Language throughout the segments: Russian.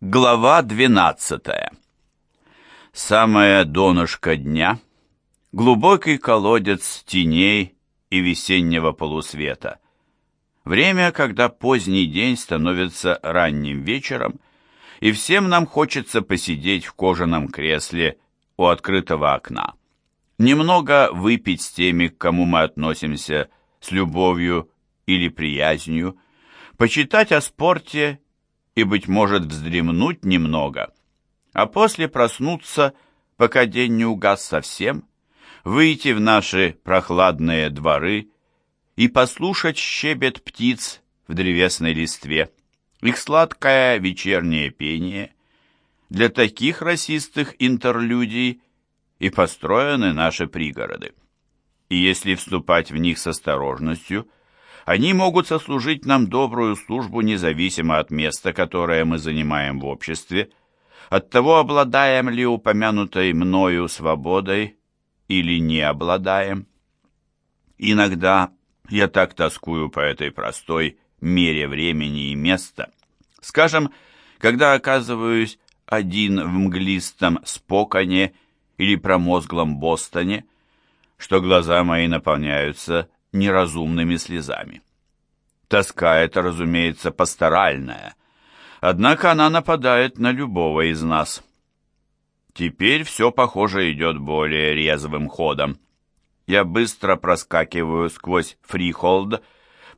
Глава 12. Самое донышко дня, глубокий колодец теней и весеннего полусвета. Время, когда поздний день становится ранним вечером, и всем нам хочется посидеть в кожаном кресле у открытого окна. Немного выпить с теми, к кому мы относимся с любовью или приязнью, почитать о спорте и, быть может, вздремнуть немного, а после проснуться, пока день не угас совсем, выйти в наши прохладные дворы и послушать щебет птиц в древесной листве, их сладкое вечернее пение. Для таких расистых интерлюдий и построены наши пригороды. И если вступать в них с осторожностью – они могут сослужить нам добрую службу независимо от места, которое мы занимаем в обществе, от того, обладаем ли упомянутой мною свободой или не обладаем. Иногда я так тоскую по этой простой мере времени и места. Скажем, когда оказываюсь один в мглистом Споконе или промозглом Бостоне, что глаза мои наполняются неразумными слезами. Тоска эта, разумеется, пасторальная, однако она нападает на любого из нас. Теперь все, похоже, идет более резвым ходом. Я быстро проскакиваю сквозь фрихолд,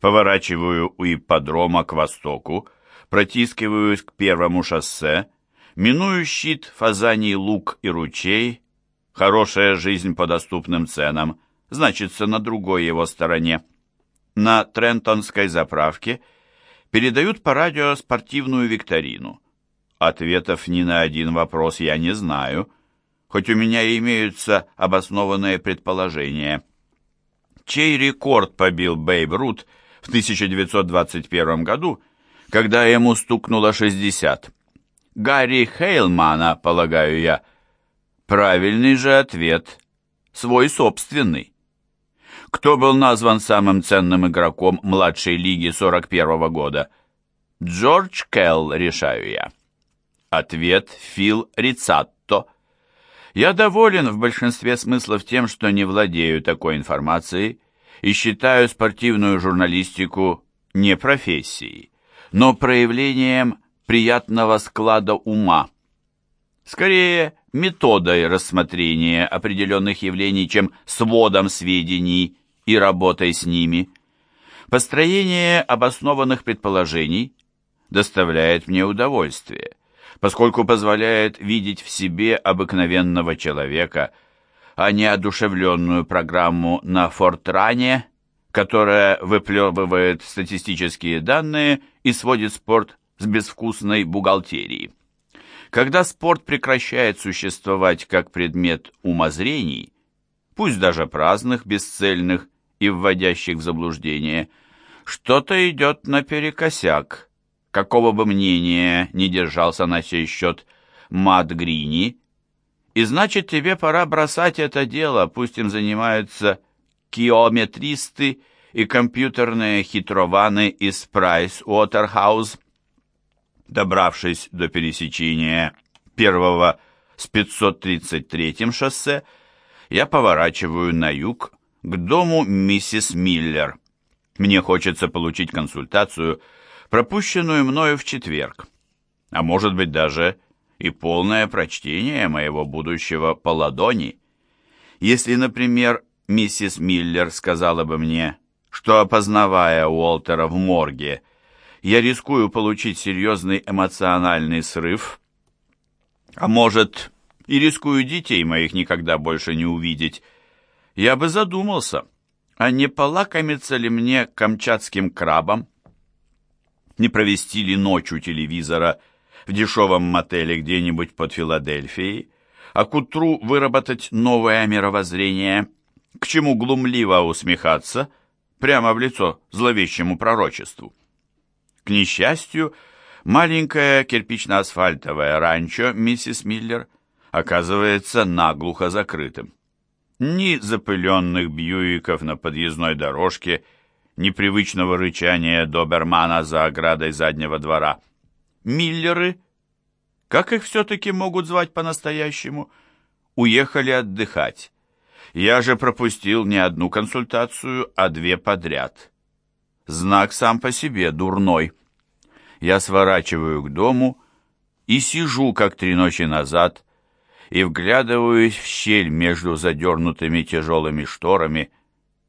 поворачиваю у ипподрома к востоку, протискиваюсь к первому шоссе, миную щит, фазаний лук и ручей, хорошая жизнь по доступным ценам — значится на другой его стороне. На Трентонской заправке передают по радио спортивную викторину. Ответов ни на один вопрос я не знаю, хоть у меня имеются обоснованные предположения. Чей рекорд побил Бейб Рут в 1921 году, когда ему стукнуло 60? Гарри Хейлмана, полагаю я. Правильный же ответ, свой собственный. Кто был назван самым ценным игроком младшей лиги 41 -го года? Джордж Келл, решаю я. Ответ Фил Рицатто. Я доволен в большинстве смыслов тем, что не владею такой информацией и считаю спортивную журналистику не профессией, но проявлением приятного склада ума. Скорее, методой рассмотрения определенных явлений, чем сводом сведений и работой с ними. Построение обоснованных предположений доставляет мне удовольствие, поскольку позволяет видеть в себе обыкновенного человека, а не одушевленную программу на Фортране, которая выплевывает статистические данные и сводит спорт с безвкусной бухгалтерией. Когда спорт прекращает существовать как предмет умозрений, пусть даже праздных, бесцельных и вводящих в заблуждение, что-то идет наперекосяк, какого бы мнения не держался на сей счет Мат Грини, и значит тебе пора бросать это дело, пусть им занимаются киометристы и компьютерные хитрованы из Прайс Уотерхаус. Добравшись до пересечения первого с 533-м шоссе, я поворачиваю на юг к дому миссис Миллер. Мне хочется получить консультацию, пропущенную мною в четверг, а может быть даже и полное прочтение моего будущего по ладони. Если, например, миссис Миллер сказала бы мне, что, опознавая Уолтера в морге, я рискую получить серьезный эмоциональный срыв, а может, и рискую детей моих никогда больше не увидеть, я бы задумался, а не полакомиться ли мне камчатским крабом? Не провести ли ночь у телевизора в дешевом мотеле где-нибудь под Филадельфией, а к утру выработать новое мировоззрение, к чему глумливо усмехаться прямо в лицо зловещему пророчеству? К несчастью, маленькое кирпично-асфальтовое ранчо миссис Миллер оказывается наглухо закрытым ни запыленных бьюиков на подъездной дорожке, ни привычного рычания добермана за оградой заднего двора. Миллеры, как их все-таки могут звать по-настоящему, уехали отдыхать. Я же пропустил не одну консультацию, а две подряд. Знак сам по себе дурной. Я сворачиваю к дому и сижу, как три ночи назад, и вглядываюсь в щель между задернутыми тяжелыми шторами,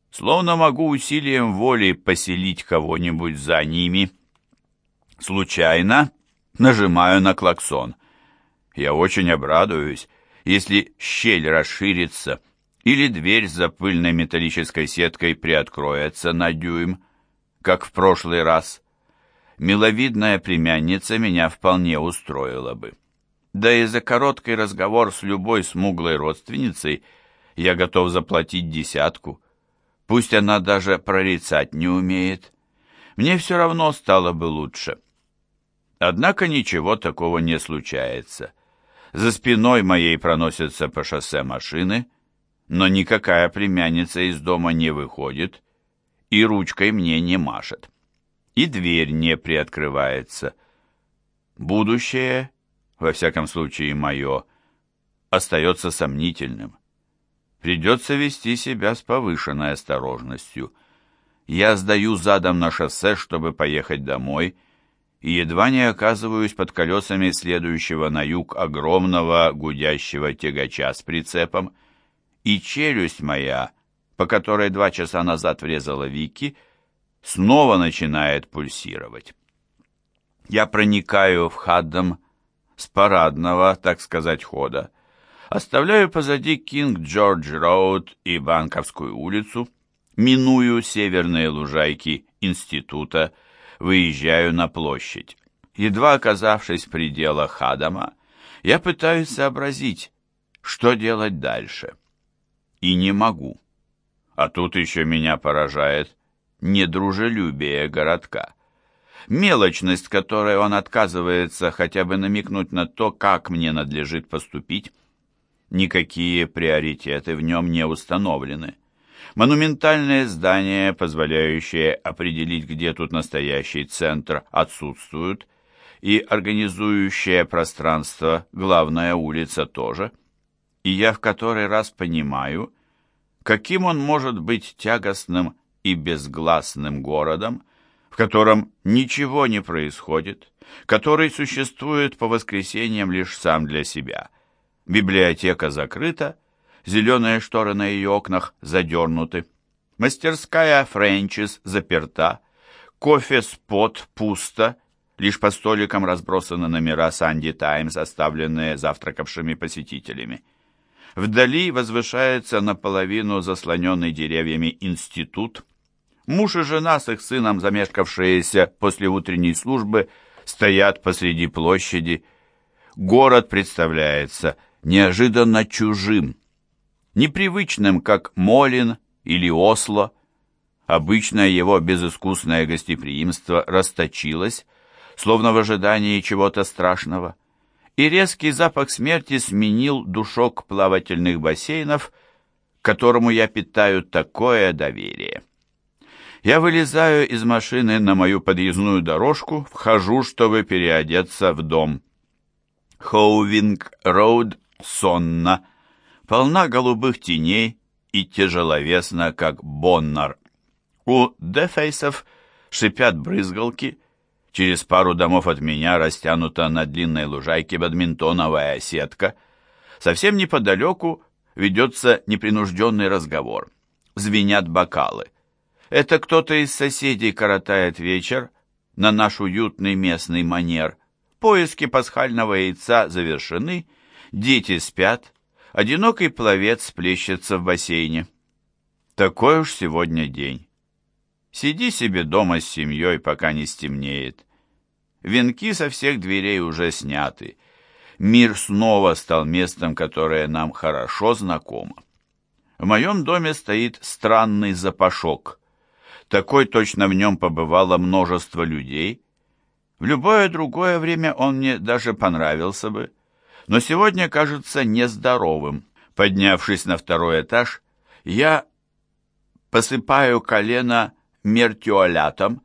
словно могу усилием воли поселить кого-нибудь за ними. Случайно нажимаю на клаксон. Я очень обрадуюсь, если щель расширится или дверь за пыльной металлической сеткой приоткроется на дюйм, как в прошлый раз. Миловидная племянница меня вполне устроила бы. Да и за короткий разговор с любой смуглой родственницей я готов заплатить десятку. Пусть она даже прорицать не умеет. Мне все равно стало бы лучше. Однако ничего такого не случается. За спиной моей проносятся по шоссе машины, но никакая племянница из дома не выходит и ручкой мне не машет. И дверь не приоткрывается. Будущее, во всяком случае мое, остается сомнительным. Придется вести себя с повышенной осторожностью. Я сдаю задом на шоссе, чтобы поехать домой, и едва не оказываюсь под колесами следующего на юг огромного гудящего тягача с прицепом, и челюсть моя, по которой два часа назад врезала Вики, снова начинает пульсировать. Я проникаю в Хаддам с парадного, так сказать, хода, Оставляю позади Кинг-Джордж-Роуд и Банковскую улицу, миную северные лужайки института, выезжаю на площадь. Едва оказавшись в пределах Хадама, я пытаюсь сообразить, что делать дальше. И не могу. А тут еще меня поражает недружелюбие городка. Мелочность, которой он отказывается хотя бы намекнуть на то, как мне надлежит поступить, никакие приоритеты в нем не установлены. Монументальные здания, позволяющие определить, где тут настоящий центр, отсутствуют, и организующее пространство, главная улица тоже. И я в который раз понимаю, каким он может быть тягостным и безгласным городом, в котором ничего не происходит, который существует по воскресеньям лишь сам для себя – Библиотека закрыта, зеленые шторы на ее окнах задернуты. Мастерская Френчис заперта, кофе-спот пусто, лишь по столикам разбросаны номера «Санди Таймс», оставленные завтракавшими посетителями. Вдали возвышается наполовину заслоненный деревьями институт. Муж и жена с их сыном, замешкавшиеся после утренней службы, стоят посреди площади. Город представляется – неожиданно чужим, непривычным, как Молин или Осло. Обычное его безыскусное гостеприимство расточилось, словно в ожидании чего-то страшного, и резкий запах смерти сменил душок плавательных бассейнов, которому я питаю такое доверие. Я вылезаю из машины на мою подъездную дорожку, вхожу, чтобы переодеться в дом. Хоувинг-роуд сонна, полна голубых теней и тяжеловесна, как боннар. У дефейсов шипят брызгалки, через пару домов от меня растянута на длинной лужайке бадминтоновая сетка. Совсем неподалеку ведется непринужденный разговор. Звенят бокалы. Это кто-то из соседей коротает вечер на наш уютный местный манер. Поиски пасхального яйца завершены, Дети спят, одинокий пловец плещется в бассейне. Такой уж сегодня день. Сиди себе дома с семьей, пока не стемнеет. Венки со всех дверей уже сняты. Мир снова стал местом, которое нам хорошо знакомо. В моем доме стоит странный запашок. Такой точно в нем побывало множество людей. В любое другое время он мне даже понравился бы но сегодня кажется нездоровым. Поднявшись на второй этаж, я посыпаю колено мертиолятом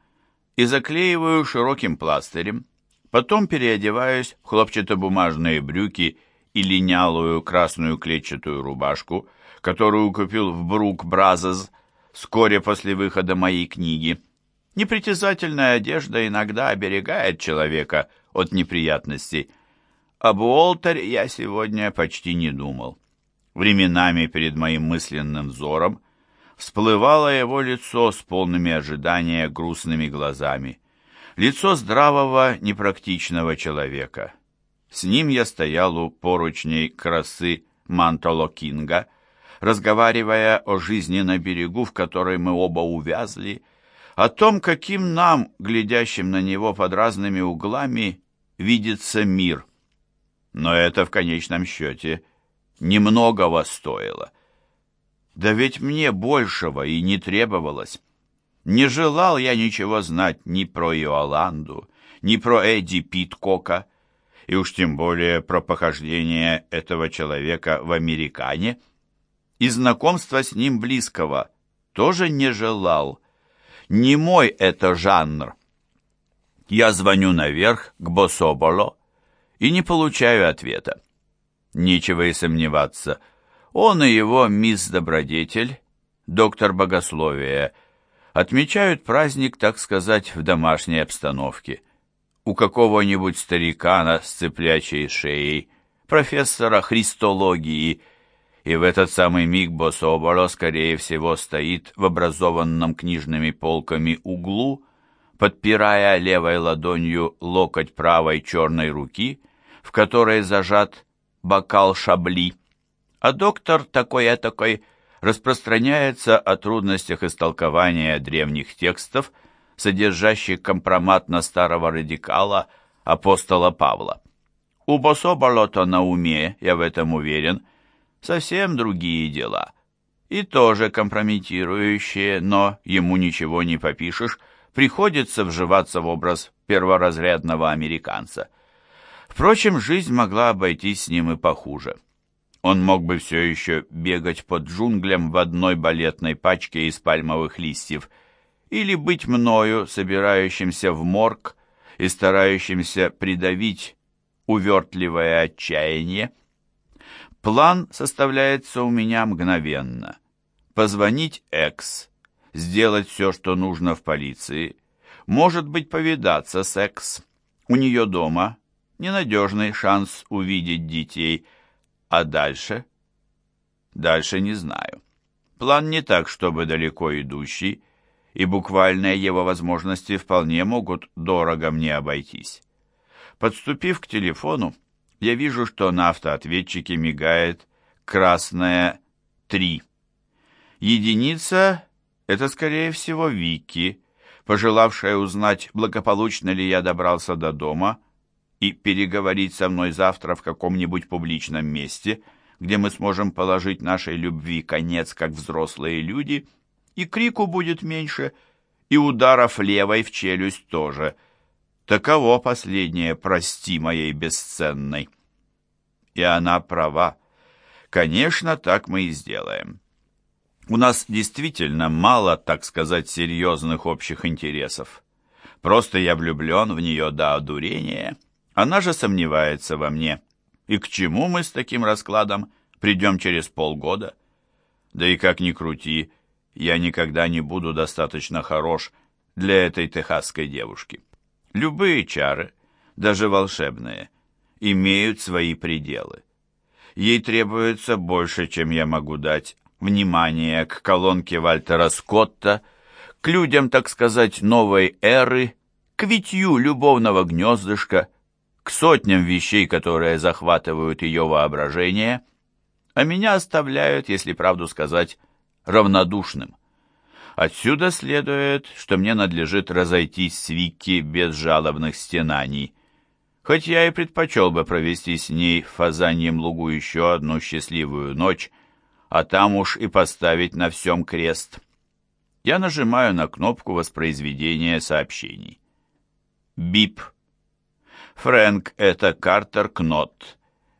и заклеиваю широким пластырем. Потом переодеваюсь в хлопчатобумажные брюки и линялую красную клетчатую рубашку, которую купил в Brooks Brothers вскоре после выхода моей книги. Непритязательная одежда иногда оберегает человека от неприятностей. Об Уолтере я сегодня почти не думал. Временами перед моим мысленным взором всплывало его лицо с полными ожидания грустными глазами. Лицо здравого, непрактичного человека. С ним я стоял у поручней красы Мантоло Кинга, разговаривая о жизни на берегу, в которой мы оба увязли, о том, каким нам, глядящим на него под разными углами, видится мир. Но это в конечном счете немногого стоило. Да ведь мне большего и не требовалось. Не желал я ничего знать ни про Иоланду, ни про Эдди Питкока, и уж тем более про похождение этого человека в Американе. И знакомства с ним близкого тоже не желал. Не мой это жанр. Я звоню наверх к Бособоло и не получаю ответа. Нечего и сомневаться. Он и его мисс Добродетель, доктор богословия, отмечают праздник, так сказать, в домашней обстановке. У какого-нибудь старикана с цеплячей шеей, профессора христологии, и в этот самый миг Бособоло, скорее всего, стоит в образованном книжными полками углу, подпирая левой ладонью локоть правой черной руки, в которой зажат бокал шабли, а доктор такой-этакой распространяется о трудностях истолкования древних текстов, содержащих компромат на старого радикала апостола Павла. У Босо-Болото на уме, я в этом уверен, совсем другие дела. И тоже компрометирующие, но ему ничего не попишешь, приходится вживаться в образ перворазрядного американца. Впрочем, жизнь могла обойтись с ним и похуже. Он мог бы все еще бегать под джунглям в одной балетной пачке из пальмовых листьев или быть мною, собирающимся в морг и старающимся придавить увертливое отчаяние. План составляется у меня мгновенно. Позвонить Экс, сделать все, что нужно в полиции, может быть, повидаться с Экс. У нее дома ненадежный шанс увидеть детей. А дальше? Дальше не знаю. План не так, чтобы далеко идущий, и буквальные его возможности вполне могут дорого мне обойтись. Подступив к телефону, я вижу, что на автоответчике мигает красное «три». Единица это, скорее всего, Вики, пожелавшая узнать, благополучно ли я добрался до дома, и переговорить со мной завтра в каком-нибудь публичном месте, где мы сможем положить нашей любви конец, как взрослые люди, и крику будет меньше, и ударов левой в челюсть тоже. Таково последнее «прости моей бесценной». И она права. Конечно, так мы и сделаем. У нас действительно мало, так сказать, серьезных общих интересов. Просто я влюблен в нее до одурения. Она же сомневается во мне. И к чему мы с таким раскладом придем через полгода? Да и как ни крути, я никогда не буду достаточно хорош для этой техасской девушки. Любые чары, даже волшебные, имеют свои пределы. Ей требуется больше, чем я могу дать, внимание к колонке Вальтера Скотта, к людям, так сказать, новой эры, к витью любовного гнездышка, к сотням вещей, которые захватывают ее воображение, а меня оставляют, если правду сказать, равнодушным. Отсюда следует, что мне надлежит разойтись с Вики без жалобных стенаний, хоть я и предпочел бы провести с ней в Фазаньем лугу еще одну счастливую ночь, а там уж и поставить на всем крест. Я нажимаю на кнопку воспроизведения сообщений. Бип. Фрэнк, это Картер Кнот.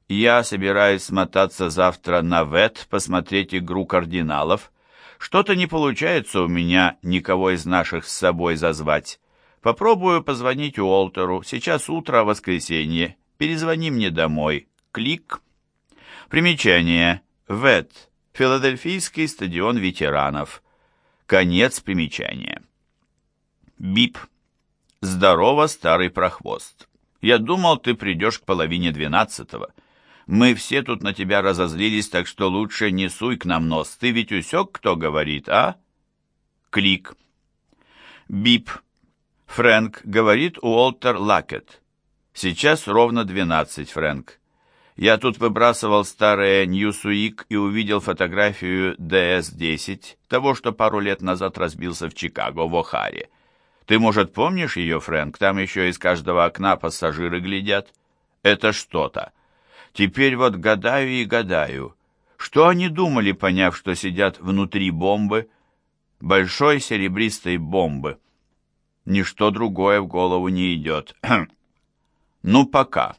Я собираюсь смотаться завтра на ВЭТ, посмотреть игру кардиналов. Что-то не получается у меня никого из наших с собой зазвать. Попробую позвонить Уолтеру. Сейчас утро, воскресенье. Перезвони мне домой. Клик. Примечание. ВЭТ. Филадельфийский стадион ветеранов. Конец примечания. Бип. Здорово, старый прохвост. Я думал, ты придешь к половине двенадцатого. Мы все тут на тебя разозлились, так что лучше не суй к нам нос. Ты ведь усек, кто говорит, а? Клик. Бип. Фрэнк, говорит Уолтер Лакет. Сейчас ровно двенадцать, Фрэнк. Я тут выбрасывал старые Ньюсуик и увидел фотографию ДС-10, того, что пару лет назад разбился в Чикаго, в О'Харе. Ты, может, помнишь ее, Фрэнк? Там еще из каждого окна пассажиры глядят. Это что-то. Теперь вот гадаю и гадаю. Что они думали, поняв, что сидят внутри бомбы? Большой серебристой бомбы. Ничто другое в голову не идет. ну, пока.